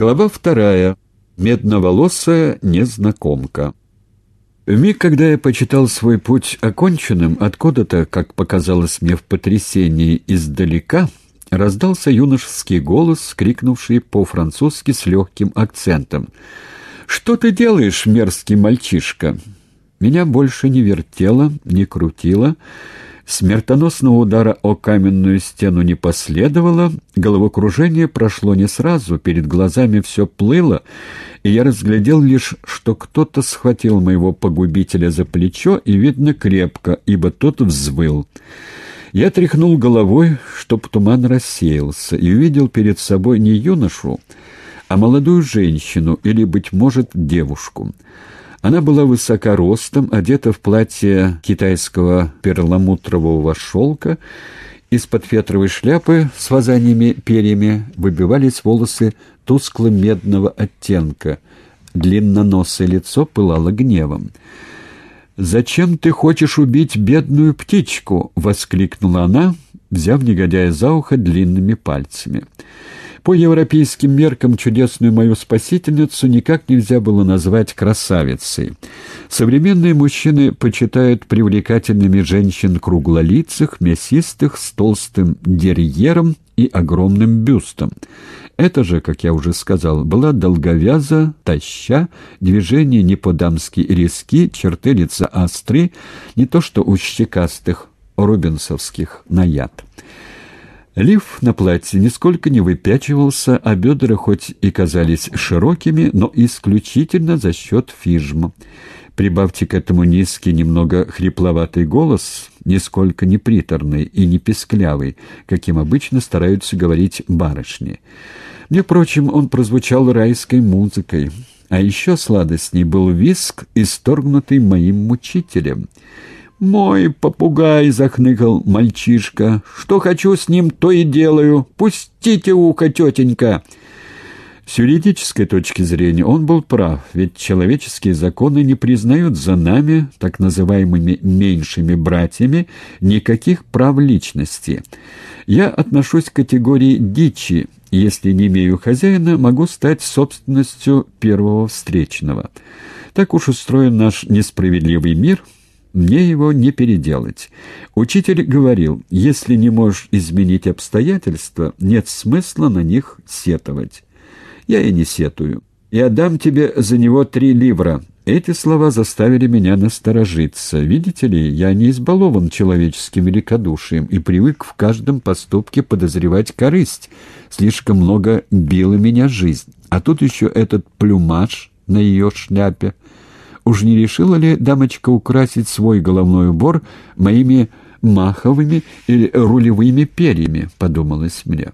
Глава вторая. Медноволосая незнакомка. В миг, когда я почитал свой путь оконченным, откуда-то, как показалось мне в потрясении издалека, раздался юношеский голос, крикнувший по-французски с легким акцентом. «Что ты делаешь, мерзкий мальчишка?» Меня больше не вертело, не крутило, Смертоносного удара о каменную стену не последовало, головокружение прошло не сразу, перед глазами все плыло, и я разглядел лишь, что кто-то схватил моего погубителя за плечо, и, видно, крепко, ибо тот взвыл. Я тряхнул головой, чтоб туман рассеялся, и увидел перед собой не юношу, а молодую женщину или, быть может, девушку. Она была высока ростом, одета в платье китайского перламутрового шелка, из-под фетровой шляпы с вазаниями перьями выбивались волосы тускло-медного оттенка. Длинноносое лицо пылало гневом. «Зачем ты хочешь убить бедную птичку?» — воскликнула она, взяв негодяя за ухо длинными пальцами. По европейским меркам чудесную мою спасительницу никак нельзя было назвать красавицей. Современные мужчины почитают привлекательными женщин круглолицых, мясистых, с толстым дерьером и огромным бюстом. Это же, как я уже сказал, была долговяза, таща, движения не по-дамски риски, черты лица остры, не то что у щекастых рубинсовских на яд. Лиф на платье нисколько не выпячивался, а бедра хоть и казались широкими, но исключительно за счет фижма. Прибавьте к этому низкий, немного хрипловатый голос, нисколько не приторный и не песклявый, каким обычно стараются говорить барышни. Мне, впрочем, он прозвучал райской музыкой. А еще сладостней был виск, исторгнутый моим мучителем — «Мой попугай!» — захныкал мальчишка. «Что хочу с ним, то и делаю. Пустите ухо, тетенька!» С юридической точки зрения он был прав, ведь человеческие законы не признают за нами, так называемыми «меньшими братьями», никаких прав личности. Я отношусь к категории дичи, если не имею хозяина, могу стать собственностью первого встречного. Так уж устроен наш несправедливый мир — мне его не переделать. Учитель говорил, если не можешь изменить обстоятельства, нет смысла на них сетовать. Я и не сетую. Я дам тебе за него три ливра. Эти слова заставили меня насторожиться. Видите ли, я не избалован человеческим великодушием и привык в каждом поступке подозревать корысть. Слишком много била меня жизнь. А тут еще этот плюмаж на ее шляпе. Уж не решила ли дамочка украсить свой головной убор моими маховыми или рулевыми перьями, подумалось мне.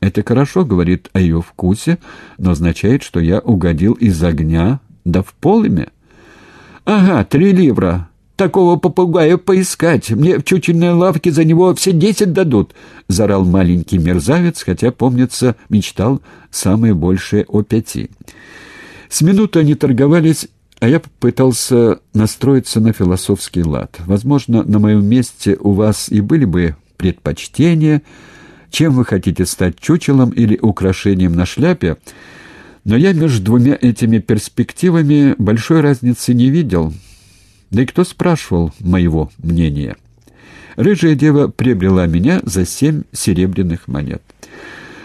Это хорошо говорит о ее вкусе, но означает, что я угодил из огня да в полыми. «Ага, три ливра. Такого попугая поискать. Мне в чучельной лавке за него все десять дадут», — зарал маленький мерзавец, хотя, помнится, мечтал самое большее о пяти. С минуты они торговались а я пытался настроиться на философский лад. Возможно, на моем месте у вас и были бы предпочтения, чем вы хотите стать чучелом или украшением на шляпе, но я между двумя этими перспективами большой разницы не видел. Да и кто спрашивал моего мнения? Рыжая дева приобрела меня за семь серебряных монет.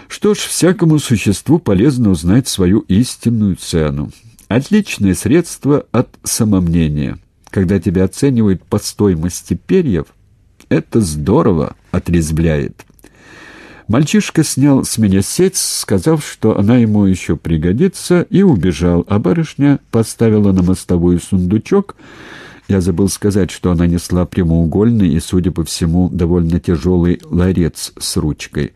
Что ж, всякому существу полезно узнать свою истинную цену. Отличное средство от самомнения. Когда тебя оценивают по стоимости перьев, это здорово отрезвляет. Мальчишка снял с меня сеть, сказав, что она ему еще пригодится, и убежал, а барышня поставила на мостовую сундучок. Я забыл сказать, что она несла прямоугольный и, судя по всему, довольно тяжелый ларец с ручкой.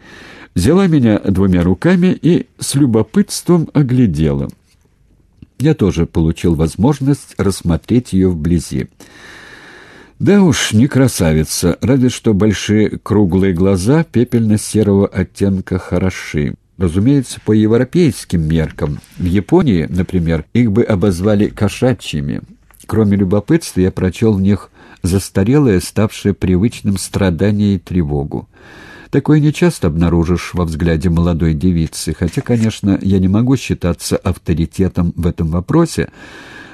Взяла меня двумя руками и с любопытством оглядела — я тоже получил возможность рассмотреть ее вблизи. Да уж, не красавица, разве что большие круглые глаза пепельно-серого оттенка хороши. Разумеется, по европейским меркам. В Японии, например, их бы обозвали кошачьими. Кроме любопытства, я прочел в них застарелое, ставшее привычным страдание и тревогу. Такое нечасто обнаружишь во взгляде молодой девицы, хотя, конечно, я не могу считаться авторитетом в этом вопросе,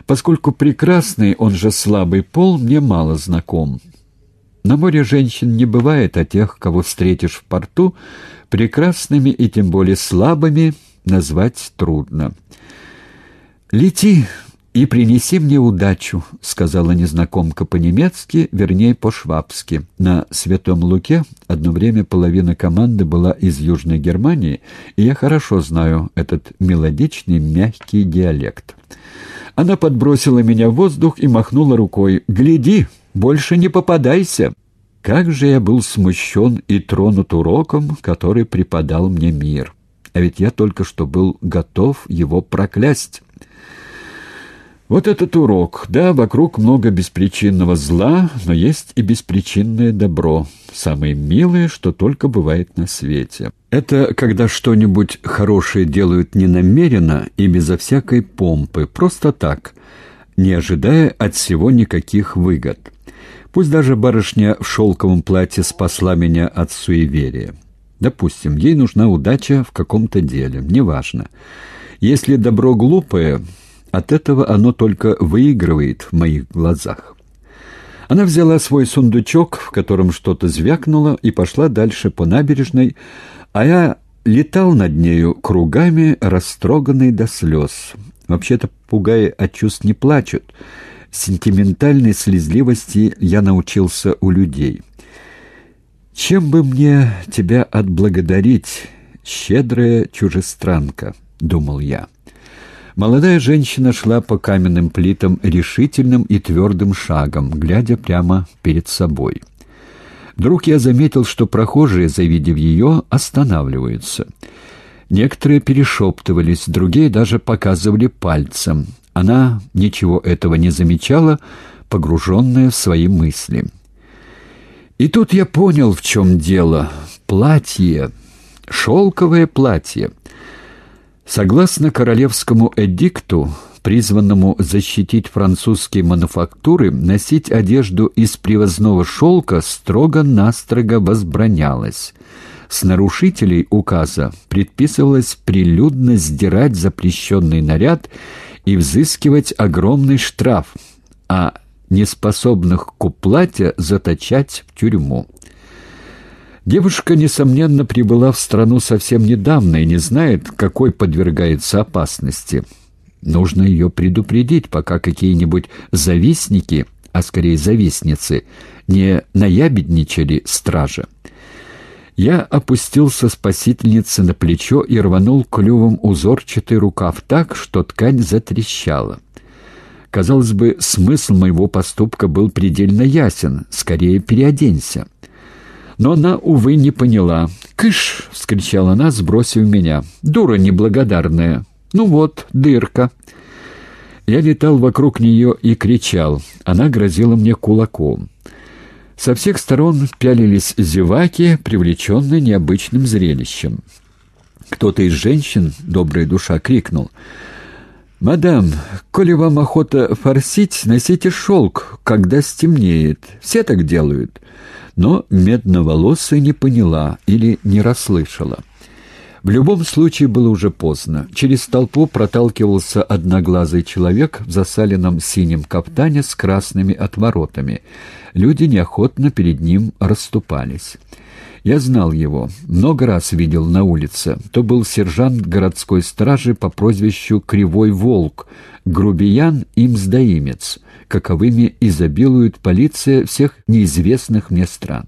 поскольку прекрасный, он же слабый пол, мне мало знаком. На море женщин не бывает, а тех, кого встретишь в порту, прекрасными и тем более слабыми назвать трудно. «Лети и принеси мне удачу», — сказала незнакомка по-немецки, вернее, по-швабски. На Святом Луке одно время половина команды была из Южной Германии, и я хорошо знаю этот мелодичный, мягкий диалект. Она подбросила меня в воздух и махнула рукой. «Гляди, больше не попадайся!» Как же я был смущен и тронут уроком, который преподал мне мир. А ведь я только что был готов его проклясть. Вот этот урок. Да, вокруг много беспричинного зла, но есть и беспричинное добро. Самое милое, что только бывает на свете. Это когда что-нибудь хорошее делают ненамеренно и безо всякой помпы, просто так, не ожидая от всего никаких выгод. Пусть даже барышня в шелковом платье спасла меня от суеверия. Допустим, ей нужна удача в каком-то деле, неважно. Если добро глупое, от этого оно только выигрывает в моих глазах. Она взяла свой сундучок, в котором что-то звякнуло, и пошла дальше по набережной, а я летал над нею кругами, растроганный до слез. Вообще-то пугаи от чувств не плачут. Сентиментальной слезливости я научился у людей. «Чем бы мне тебя отблагодарить, щедрая чужестранка?» — думал я. Молодая женщина шла по каменным плитам решительным и твердым шагом, глядя прямо перед собой. Вдруг я заметил, что прохожие, завидев ее, останавливаются. Некоторые перешептывались, другие даже показывали пальцем. Она ничего этого не замечала, погруженная в свои мысли. И тут я понял, в чем дело. Платье, шелковое платье. Согласно королевскому эдикту, призванному защитить французские мануфактуры, носить одежду из привозного шелка строго-настрого возбранялось. С нарушителей указа предписывалось прилюдно сдирать запрещенный наряд и взыскивать огромный штраф, а неспособных к уплате заточать в тюрьму. Девушка, несомненно, прибыла в страну совсем недавно и не знает, какой подвергается опасности. Нужно ее предупредить, пока какие-нибудь завистники, а скорее завистницы, не наябедничали стража. Я опустился спасительнице на плечо и рванул клювом узорчатый рукав так, что ткань затрещала. Казалось бы, смысл моего поступка был предельно ясен. Скорее переоденься. Но она, увы, не поняла. «Кыш!» — вскричала она, сбросив меня. «Дура неблагодарная! Ну вот, дырка!» Я летал вокруг нее и кричал. Она грозила мне кулаком. Со всех сторон пялились зеваки, привлеченные необычным зрелищем. Кто-то из женщин, добрая душа, крикнул. «Мадам, коли вам охота форсить, носите шелк, когда стемнеет. Все так делают». Но медноволосая не поняла или не расслышала. В любом случае было уже поздно. Через толпу проталкивался одноглазый человек в засаленном синем каптане с красными отворотами. Люди неохотно перед ним расступались. Я знал его, много раз видел на улице. То был сержант городской стражи по прозвищу Кривой Волк, грубиян и мздоимец, каковыми изобилует полиция всех неизвестных мне стран.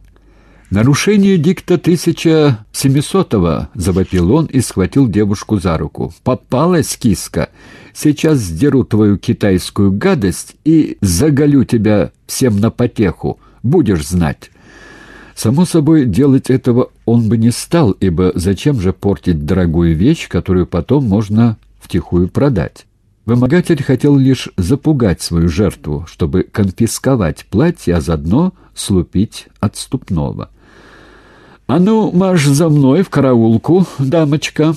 «Нарушение дикта 1700-го!» — завопил он и схватил девушку за руку. «Попалась киска! Сейчас сдеру твою китайскую гадость и заголю тебя всем на потеху. Будешь знать!» Само собой, делать этого он бы не стал, ибо зачем же портить дорогую вещь, которую потом можно втихую продать? Вымогатель хотел лишь запугать свою жертву, чтобы конфисковать платье, а заодно слупить отступного. «А ну, марш за мной в караулку, дамочка!»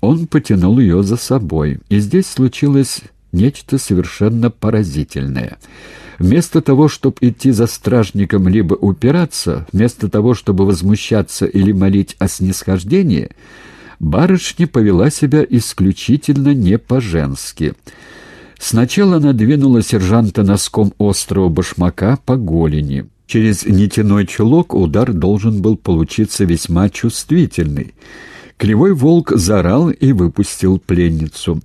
Он потянул ее за собой, и здесь случилось нечто совершенно поразительное. Вместо того, чтобы идти за стражником либо упираться, вместо того, чтобы возмущаться или молить о снисхождении, барышня повела себя исключительно не по-женски. Сначала она двинула сержанта носком острого башмака по голени. Через нитяной чулок удар должен был получиться весьма чувствительный. Кривой волк заорал и выпустил пленницу.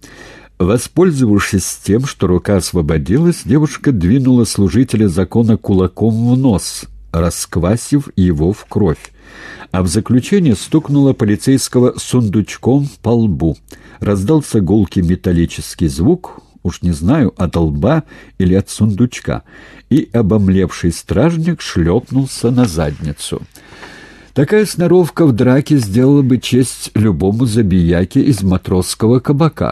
Воспользовавшись тем, что рука освободилась, девушка двинула служителя закона кулаком в нос, расквасив его в кровь, а в заключение стукнула полицейского сундучком по лбу. Раздался гулкий металлический звук, уж не знаю, от лба или от сундучка, и обомлевший стражник шлепнулся на задницу. Такая сноровка в драке сделала бы честь любому забияке из матросского кабака.